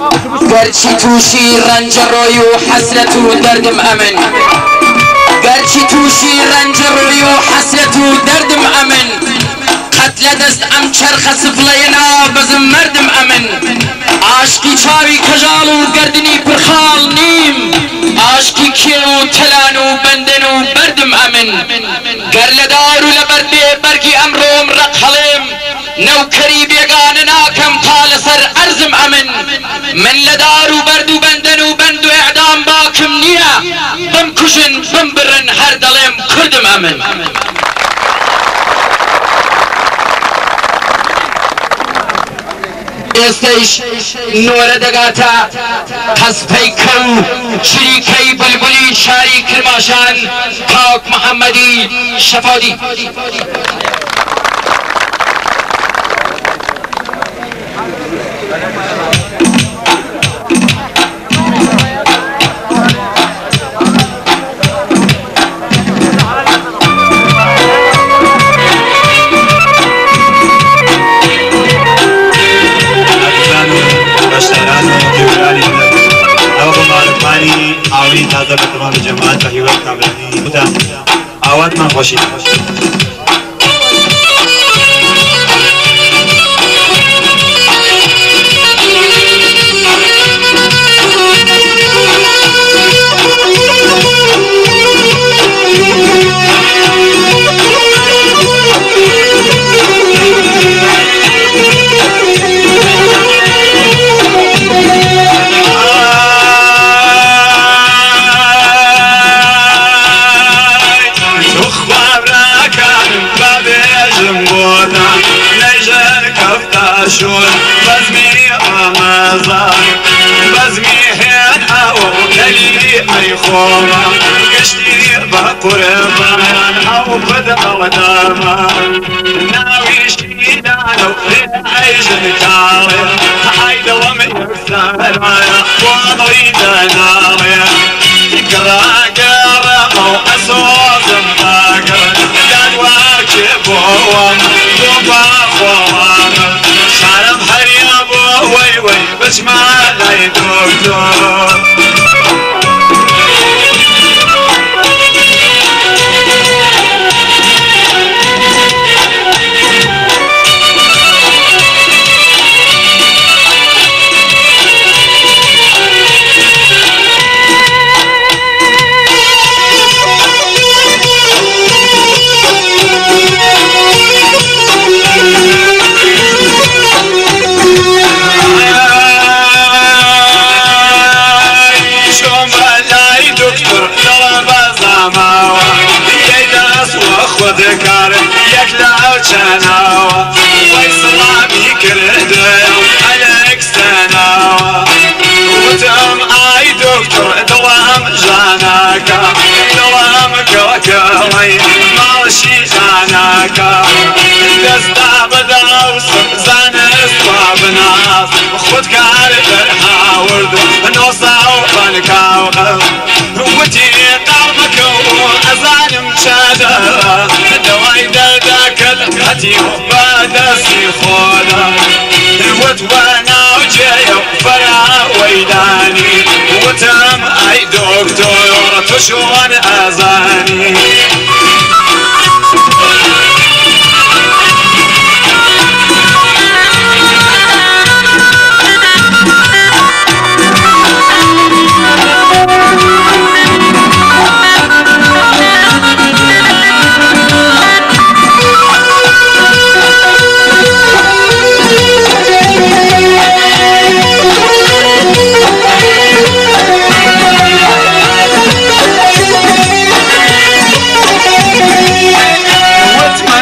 گەرچی تووشی ڕەنجەڕۆی و حەسرەت و دەردم ئەمن. گەرچی تووشی ڕەنجەڕۆی و حەسرەت و دەردم ئەمن. قەت لە دەست ئەم چەرخە سفڵێنا بەزم مردم ئەمن. ئاشکی چاوی کەژاڵ و گردنی پرخاڵ نیم. ئاشکی کێ و تەلان و بەندن و بردم ئەمن. گەر لە دار و لەبەر بێ بەرگی ئەمڕۆم ڕق هەڵێم. نەوکەری بێگانە ناکە لەسەر ئەرزم ئەمن من لە دار و بەرد و بەندەن و بەند و ئەعدام باکم نییە بم کوژن بم برن هەر دەڵێم کوردم ئەمن. ئێستەیش نۆرە دەگاتە قەسپەی کەو چریکەی بلبلی شاری کرماشان کاک محەممەدی شەفادی. جماعت و هیوت کامرانی بودم. عوض من خوشید. شون بزمي رمضان بزمي هين أو كلي أي خورا قشتي بقربان أو بدل داما ناوي شيدانو عيش نكاري هاي دوم يكسر وضعي دناري قرا دكتور یک لاو چناوا وی سلامی کرده الک سناوا وتم ای دکتر دلم جاناکا دلم کلکلی مالشی جاناکا دستا بداوس زن اسباب ناس. خودکار در هاورد نوساو فنکاو وتی الهتي وبادسي خولا. الوت وأنا وجاي فرا ويداني. وتم أي دكتور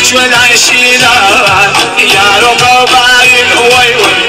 بش ولا يشيلا يا رب باين وي وي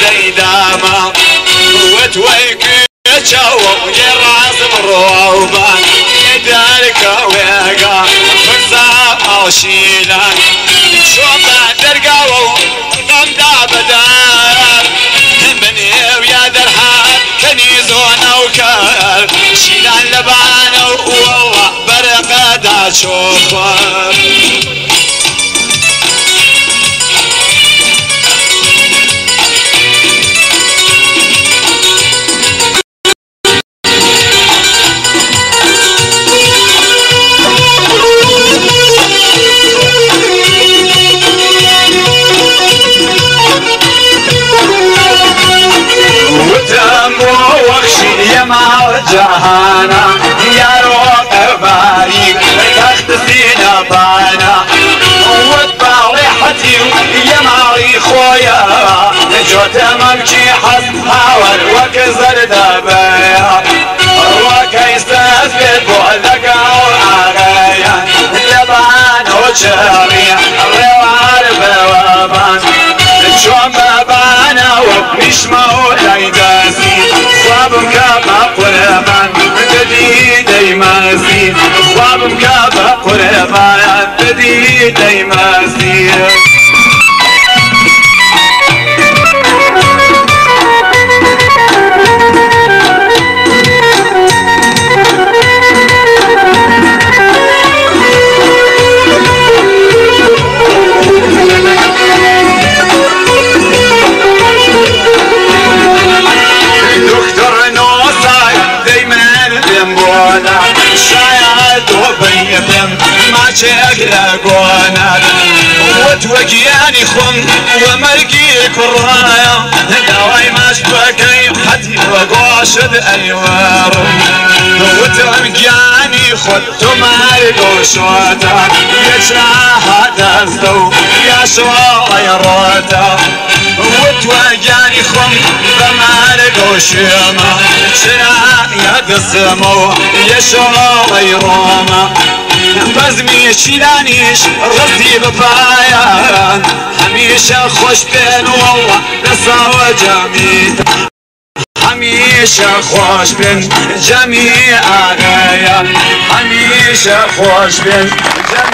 تختي سينا وتويك يتشوق يراس بروبان يدارك ويقا فرصة أو شيلان شو بعد درقاو قم دابدان بني ويا درحان كنيزون وكار شيلان لبان والله برقة دا شوفر. يا مع جهانا يا روح باري تخت سينا بانا. يا معي خويا. جوت ممشي حس حاول وكزر دبايا كما قربان بدي دايما سي وتوقياني خم ومرقي كرايا. دواي ما شبكي حتي وقوشد ايوار وتوقياني خدت مالك وشوتا يا شاهد الزو يا شوالي روتا وتوقياني خم بمالك وشيما شنا يا قسمو يا شوالي روما بزمي شيلانيش غزي ببايان هميشة خوش بين والله نسا جميل هميشة خوش بين جميع آغايا هميشة خوش بين جميع